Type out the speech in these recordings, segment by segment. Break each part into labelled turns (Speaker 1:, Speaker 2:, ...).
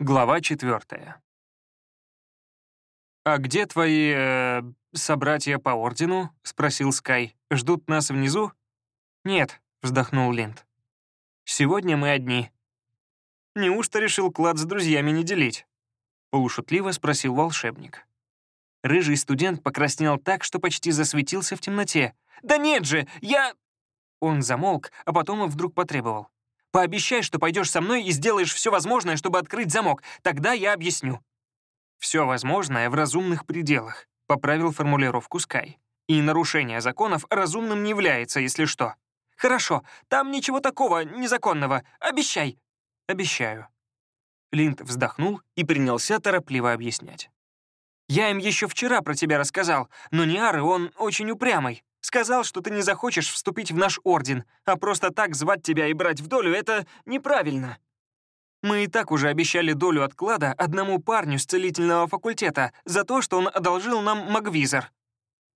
Speaker 1: Глава четвертая. «А где твои... Э, собратья по ордену?» — спросил Скай. «Ждут нас внизу?» «Нет», — вздохнул Линд. «Сегодня мы одни». «Неужто решил клад с друзьями не делить?» — полушутливо спросил волшебник. Рыжий студент покраснел так, что почти засветился в темноте. «Да нет же, я...» Он замолк, а потом вдруг потребовал. Пообещай, что пойдешь со мной и сделаешь все возможное, чтобы открыть замок. Тогда я объясню». «Все возможное в разумных пределах», — поправил формулировку Скай. «И нарушение законов разумным не является, если что». «Хорошо, там ничего такого незаконного. Обещай». «Обещаю». Линд вздохнул и принялся торопливо объяснять. «Я им еще вчера про тебя рассказал, но Ниары, он очень упрямый. Сказал, что ты не захочешь вступить в наш орден, а просто так звать тебя и брать в долю — это неправильно. Мы и так уже обещали долю отклада одному парню с целительного факультета за то, что он одолжил нам магвизор.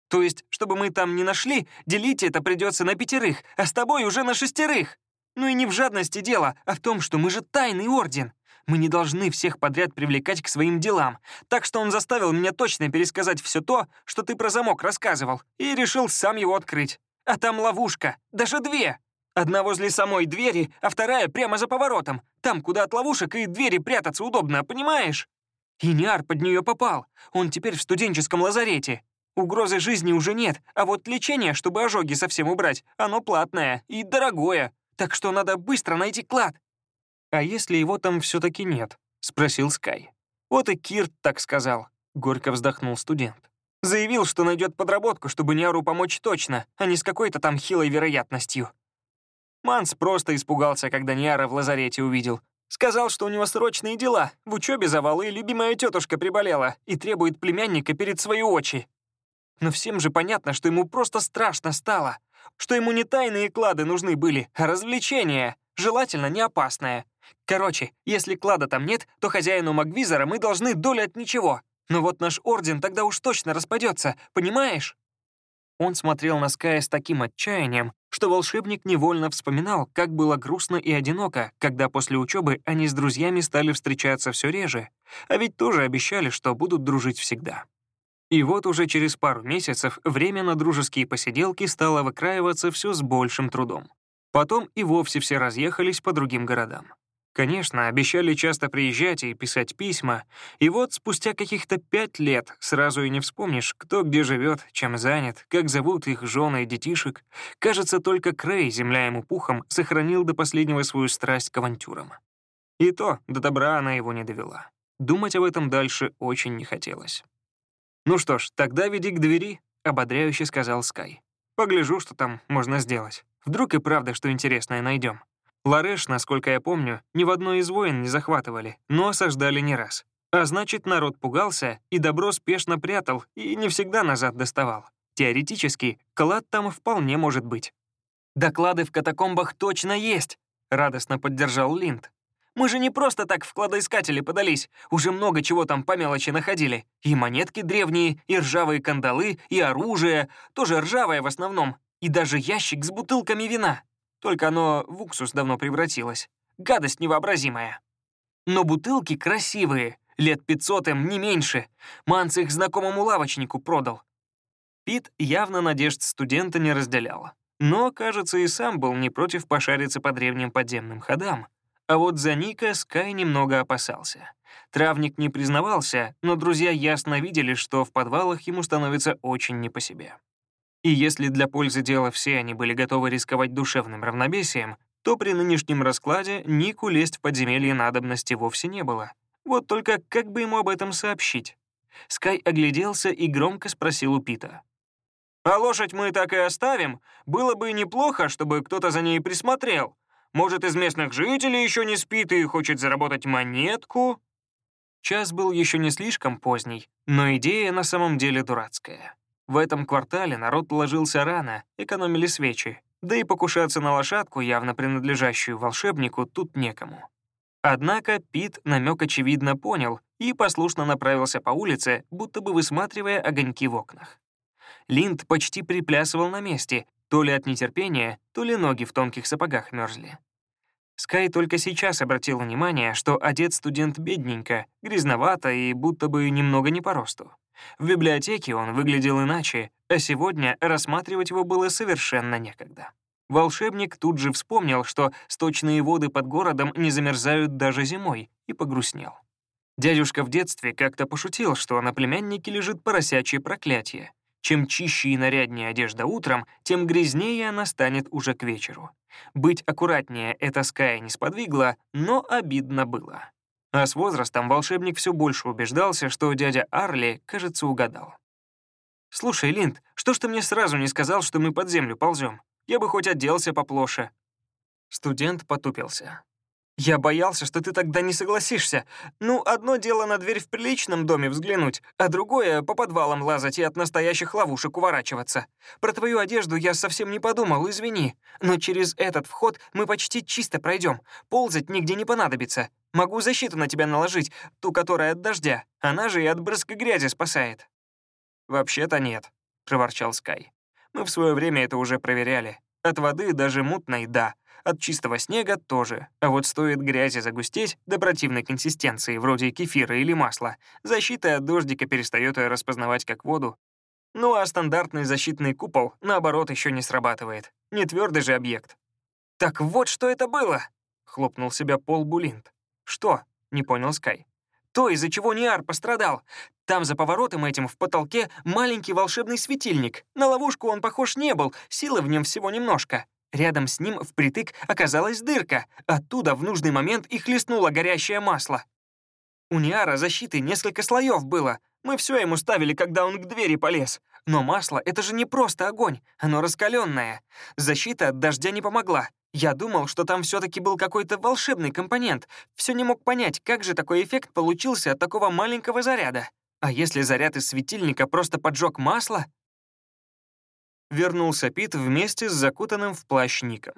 Speaker 1: То есть, чтобы мы там не нашли, делить это придется на пятерых, а с тобой уже на шестерых. Ну и не в жадности дело, а в том, что мы же тайный орден. Мы не должны всех подряд привлекать к своим делам, так что он заставил меня точно пересказать все то, что ты про замок рассказывал, и решил сам его открыть. А там ловушка, даже две. Одна возле самой двери, а вторая прямо за поворотом, там, куда от ловушек и двери прятаться удобно, понимаешь? И Ниар под нее попал, он теперь в студенческом лазарете. Угрозы жизни уже нет, а вот лечение, чтобы ожоги совсем убрать, оно платное и дорогое, так что надо быстро найти клад. «А если его там все-таки нет?» — спросил Скай. «Вот и Кирт так сказал», — горько вздохнул студент. «Заявил, что найдет подработку, чтобы Ниару помочь точно, а не с какой-то там хилой вероятностью». Манс просто испугался, когда Ниара в лазарете увидел. Сказал, что у него срочные дела, в учебе завал, и любимая тетушка приболела и требует племянника перед свои очи. Но всем же понятно, что ему просто страшно стало, что ему не тайные клады нужны были, а развлечения, желательно не опасное. Короче, если клада там нет, то хозяину Магвизора мы должны долю от ничего. Но вот наш орден тогда уж точно распадется, понимаешь?» Он смотрел на Ская с таким отчаянием, что волшебник невольно вспоминал, как было грустно и одиноко, когда после учебы они с друзьями стали встречаться все реже, а ведь тоже обещали, что будут дружить всегда. И вот уже через пару месяцев время на дружеские посиделки стало выкраиваться все с большим трудом. Потом и вовсе все разъехались по другим городам. Конечно, обещали часто приезжать и писать письма, и вот спустя каких-то пять лет сразу и не вспомнишь, кто где живет, чем занят, как зовут их жены и детишек. Кажется, только Крей, земля ему пухом, сохранил до последнего свою страсть к авантюрам. И то до добра она его не довела. Думать об этом дальше очень не хотелось. «Ну что ж, тогда веди к двери», — ободряюще сказал Скай. «Погляжу, что там можно сделать. Вдруг и правда что интересное найдем. Лареш, насколько я помню, ни в одной из войн не захватывали, но осаждали не раз. А значит, народ пугался и добро спешно прятал и не всегда назад доставал. Теоретически, клад там вполне может быть. «Доклады в катакомбах точно есть!» — радостно поддержал Линд. «Мы же не просто так в кладоискатели подались, уже много чего там по мелочи находили. И монетки древние, и ржавые кандалы, и оружие, тоже ржавое в основном, и даже ящик с бутылками вина. Только оно в уксус давно превратилось. Гадость невообразимая. Но бутылки красивые, лет 500 им, не меньше. Манц их знакомому лавочнику продал. Пит явно надежд студента не разделял. Но, кажется, и сам был не против пошариться по древним подземным ходам. А вот за Ника Скай немного опасался. Травник не признавался, но друзья ясно видели, что в подвалах ему становится очень не по себе. И если для пользы дела все они были готовы рисковать душевным равновесием, то при нынешнем раскладе Нику лезть в подземелье надобности вовсе не было. Вот только как бы ему об этом сообщить? Скай огляделся и громко спросил у Пита. «А лошадь мы так и оставим? Было бы неплохо, чтобы кто-то за ней присмотрел. Может, из местных жителей еще не спит и хочет заработать монетку?» Час был еще не слишком поздний, но идея на самом деле дурацкая. В этом квартале народ ложился рано, экономили свечи, да и покушаться на лошадку, явно принадлежащую волшебнику, тут некому. Однако Пит намек очевидно понял и послушно направился по улице, будто бы высматривая огоньки в окнах. Линд почти приплясывал на месте, то ли от нетерпения, то ли ноги в тонких сапогах мерзли. Скай только сейчас обратил внимание, что одет студент бедненько, грязновато и будто бы немного не по росту. В библиотеке он выглядел иначе, а сегодня рассматривать его было совершенно некогда. Волшебник тут же вспомнил, что сточные воды под городом не замерзают даже зимой, и погрустнел. Дядюшка в детстве как-то пошутил, что на племяннике лежит поросячье проклятие. Чем чище и наряднее одежда утром, тем грязнее она станет уже к вечеру. Быть аккуратнее эта Ская не сподвигла, но обидно было. А с возрастом волшебник все больше убеждался, что дядя Арли, кажется, угадал. «Слушай, Линд, что ж ты мне сразу не сказал, что мы под землю ползем? Я бы хоть оделся поплоше». Студент потупился. Я боялся, что ты тогда не согласишься. Ну, одно дело на дверь в приличном доме взглянуть, а другое — по подвалам лазать и от настоящих ловушек уворачиваться. Про твою одежду я совсем не подумал, извини. Но через этот вход мы почти чисто пройдем. Ползать нигде не понадобится. Могу защиту на тебя наложить, ту, которая от дождя. Она же и от брызга грязи спасает». «Вообще-то нет», — проворчал Скай. «Мы в свое время это уже проверяли. От воды, даже мутной, да, от чистого снега тоже. А вот стоит грязи загустеть до противной консистенции, вроде кефира или масла, защита от дождика перестает ее распознавать как воду. Ну а стандартный защитный купол, наоборот, еще не срабатывает. Не твердый же объект. «Так вот что это было!» — хлопнул себя Пол Булинт. «Что?» — не понял Скай. «То, из-за чего Ниар пострадал. Там за поворотом этим в потолке маленький волшебный светильник. На ловушку он похож не был, силы в нем всего немножко. Рядом с ним впритык оказалась дырка. Оттуда в нужный момент и хлестнуло горящее масло. У Ниара защиты несколько слоев было. Мы все ему ставили, когда он к двери полез. Но масло — это же не просто огонь, оно раскаленное. Защита от дождя не помогла. Я думал, что там все таки был какой-то волшебный компонент. Все не мог понять, как же такой эффект получился от такого маленького заряда. А если заряд из светильника просто поджег масло, вернулся Пит вместе с закутанным в плащ Ником.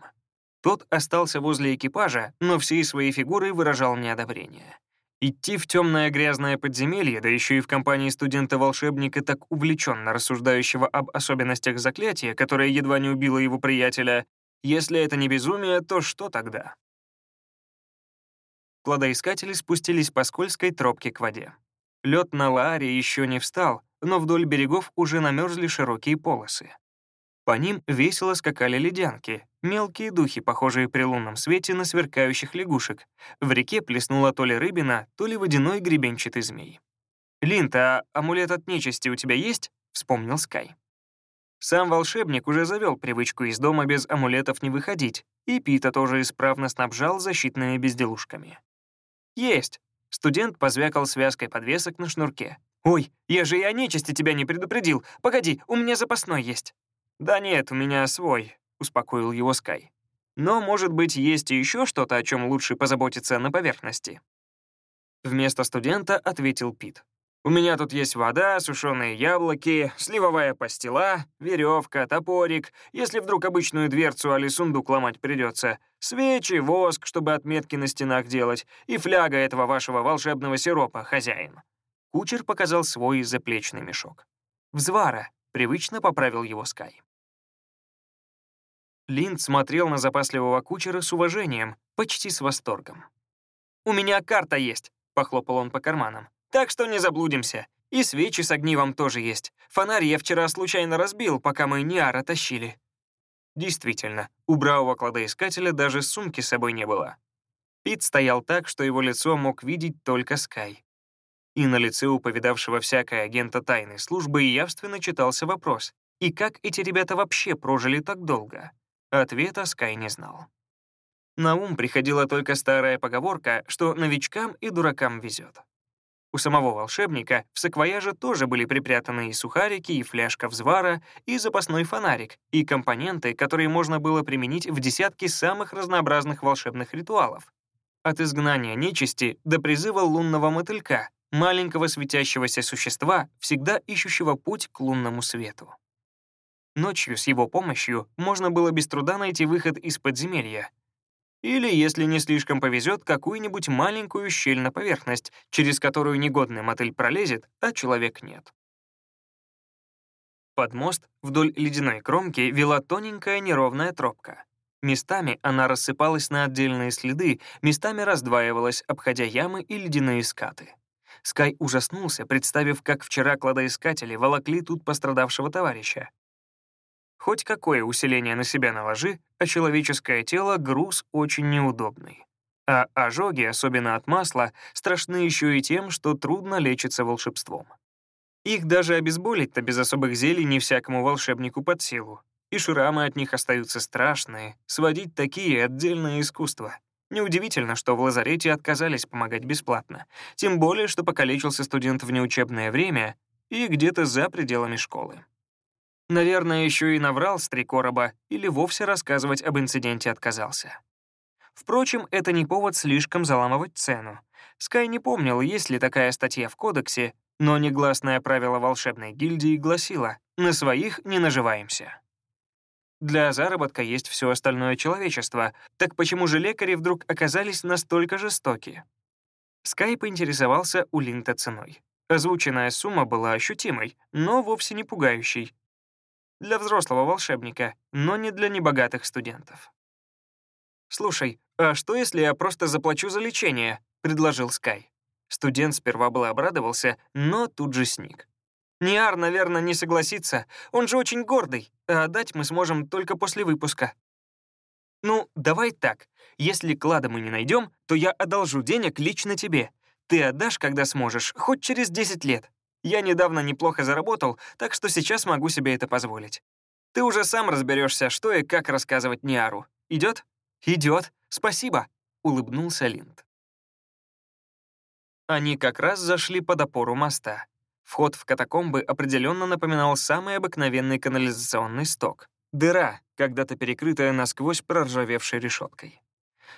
Speaker 1: Тот остался возле экипажа, но всей своей фигурой выражал неодобрение. Идти в темное грязное подземелье, да еще и в компании студента-волшебника, так увлеченно рассуждающего об особенностях заклятия, которое едва не убило его приятеля, если это не безумие, то что тогда? Кладоискатели спустились по скользкой тропке к воде. Лед на Лааре еще не встал, но вдоль берегов уже намерзли широкие полосы. По ним весело скакали ледянки, мелкие духи, похожие при лунном свете на сверкающих лягушек. В реке плеснула то ли рыбина, то ли водяной гребенчатый змей. «Линд, а амулет от нечисти у тебя есть?» — вспомнил Скай. Сам волшебник уже завел привычку из дома без амулетов не выходить, и Пита тоже исправно снабжал защитными безделушками. «Есть!» — студент позвякал связкой подвесок на шнурке. «Ой, я же и о нечисти тебя не предупредил. Погоди, у меня запасной есть». «Да нет, у меня свой», — успокоил его Скай. «Но, может быть, есть и еще что-то, о чем лучше позаботиться на поверхности?» Вместо студента ответил Пит. «У меня тут есть вода, сушеные яблоки, сливовая пастила, веревка, топорик, если вдруг обычную дверцу или сундук ломать придется, свечи, воск, чтобы отметки на стенах делать, и фляга этого вашего волшебного сиропа, хозяин». Кучер показал свой заплечный мешок. «Взвара», — привычно поправил его Скай. Линд смотрел на запасливого кучера с уважением, почти с восторгом. «У меня карта есть», — похлопал он по карманам. «Так что не заблудимся. И свечи с огнивом тоже есть. Фонарь я вчера случайно разбил, пока мы Ниара тащили». Действительно, у бравого кладоискателя даже сумки с собой не было. Пит стоял так, что его лицо мог видеть только Скай. И на лице у повидавшего всякое агента тайной службы явственно читался вопрос, и как эти ребята вообще прожили так долго? Ответа Скай не знал. На ум приходила только старая поговорка, что новичкам и дуракам везет. У самого волшебника в саквояже тоже были припрятаны и сухарики, и фляжка взвара, и запасной фонарик, и компоненты, которые можно было применить в десятки самых разнообразных волшебных ритуалов. От изгнания нечисти до призыва лунного мотылька, маленького светящегося существа, всегда ищущего путь к лунному свету. Ночью с его помощью можно было без труда найти выход из подземелья. Или, если не слишком повезет, какую-нибудь маленькую щель на поверхность, через которую негодный мотыль пролезет, а человек нет. Под мост вдоль ледяной кромки вела тоненькая неровная тропка. Местами она рассыпалась на отдельные следы, местами раздваивалась, обходя ямы и ледяные скаты. Скай ужаснулся, представив, как вчера кладоискатели волокли тут пострадавшего товарища. Хоть какое усиление на себя наложи, а человеческое тело — груз очень неудобный. А ожоги, особенно от масла, страшны еще и тем, что трудно лечиться волшебством. Их даже обезболить-то без особых зелий не всякому волшебнику под силу. И шрамы от них остаются страшные, сводить такие — отдельное искусство. Неудивительно, что в лазарете отказались помогать бесплатно. Тем более, что покалечился студент в неучебное время и где-то за пределами школы. Наверное, еще и наврал с три короба или вовсе рассказывать об инциденте отказался. Впрочем, это не повод слишком заламывать цену. Скай не помнил, есть ли такая статья в кодексе, но негласное правило волшебной гильдии гласило «на своих не наживаемся». Для заработка есть все остальное человечество, так почему же лекари вдруг оказались настолько жестоки? Скай поинтересовался у Линта ценой. Озвученная сумма была ощутимой, но вовсе не пугающей. Для взрослого волшебника, но не для небогатых студентов. «Слушай, а что, если я просто заплачу за лечение?» — предложил Скай. Студент сперва был обрадовался, но тут же сник. Ниар, наверное, не согласится. Он же очень гордый, а отдать мы сможем только после выпуска. Ну, давай так. Если клада мы не найдем, то я одолжу денег лично тебе. Ты отдашь, когда сможешь, хоть через 10 лет. Я недавно неплохо заработал, так что сейчас могу себе это позволить. Ты уже сам разберешься, что и как рассказывать Ниару. Идет? Идет. Спасибо, улыбнулся Линд. Они как раз зашли под опору моста. Вход в катакомбы определенно напоминал самый обыкновенный канализационный сток. Дыра, когда-то перекрытая насквозь проржавевшей решеткой.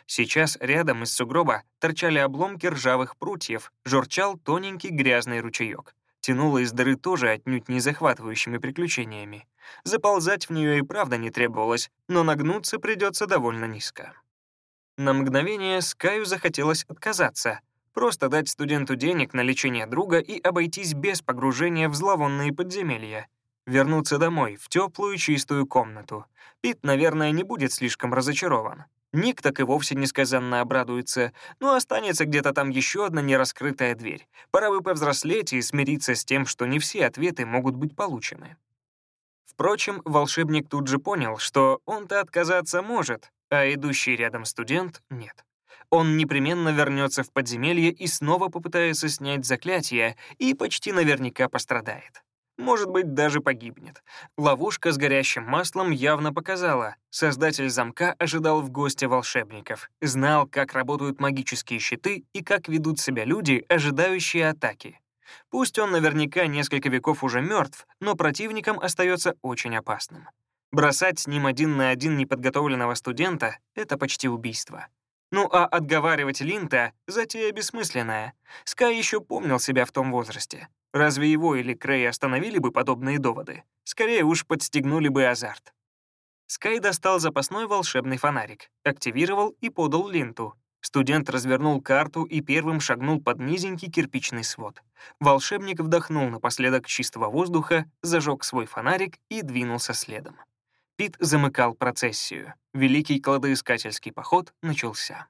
Speaker 1: Сейчас рядом из сугроба торчали обломки ржавых прутьев, журчал тоненький грязный ручеек. Тянуло из дыры тоже отнюдь не захватывающими приключениями. Заползать в нее и правда не требовалось, но нагнуться придется довольно низко. На мгновение Скаю захотелось отказаться, Просто дать студенту денег на лечение друга и обойтись без погружения в зловонные подземелья. Вернуться домой, в теплую чистую комнату. Пит, наверное, не будет слишком разочарован. Ник так и вовсе несказанно обрадуется, но останется где-то там еще одна нераскрытая дверь. Пора бы повзрослеть и смириться с тем, что не все ответы могут быть получены. Впрочем, волшебник тут же понял, что он-то отказаться может, а идущий рядом студент — нет. Он непременно вернется в подземелье и снова попытается снять заклятие, и почти наверняка пострадает. Может быть, даже погибнет. Ловушка с горящим маслом явно показала. Создатель замка ожидал в гости волшебников, знал, как работают магические щиты и как ведут себя люди, ожидающие атаки. Пусть он наверняка несколько веков уже мертв, но противником остается очень опасным. Бросать с ним один на один неподготовленного студента — это почти убийство. Ну а отговаривать Линта — затея бессмысленная. Скай еще помнил себя в том возрасте. Разве его или Крей остановили бы подобные доводы? Скорее уж подстегнули бы азарт. Скай достал запасной волшебный фонарик, активировал и подал Линту. Студент развернул карту и первым шагнул под низенький кирпичный свод. Волшебник вдохнул напоследок чистого воздуха, зажег свой фонарик и двинулся следом. Пит замыкал процессию. Великий кладоискательский поход начался.